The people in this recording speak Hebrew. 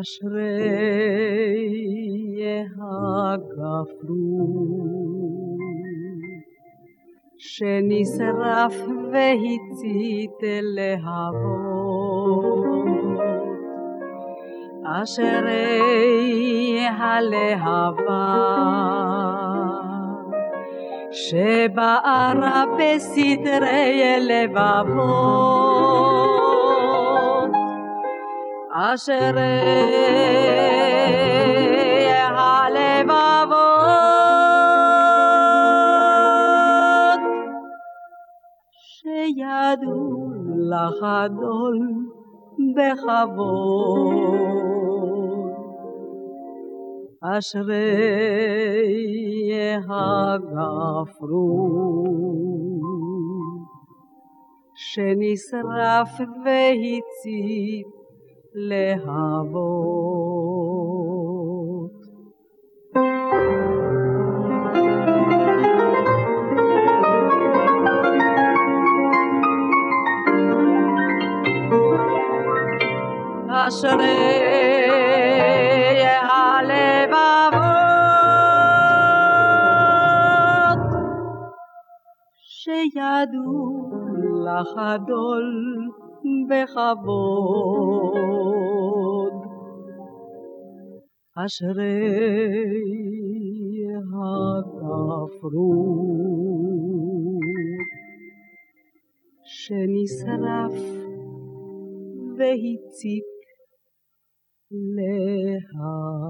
אשרי הגפרור שנשרף והצית להבות. אשרי הלהבה שבערה בסדרי לבבות אשרי הלבבות שידעו לחדול בכבוד אשרי הגפרור שנשרף והצית להבות. אשרי הלבבות שידעו לחדול בכבוד. אשרי הגפרור שנשרף והצית להבות